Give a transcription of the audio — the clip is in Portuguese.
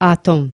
atom.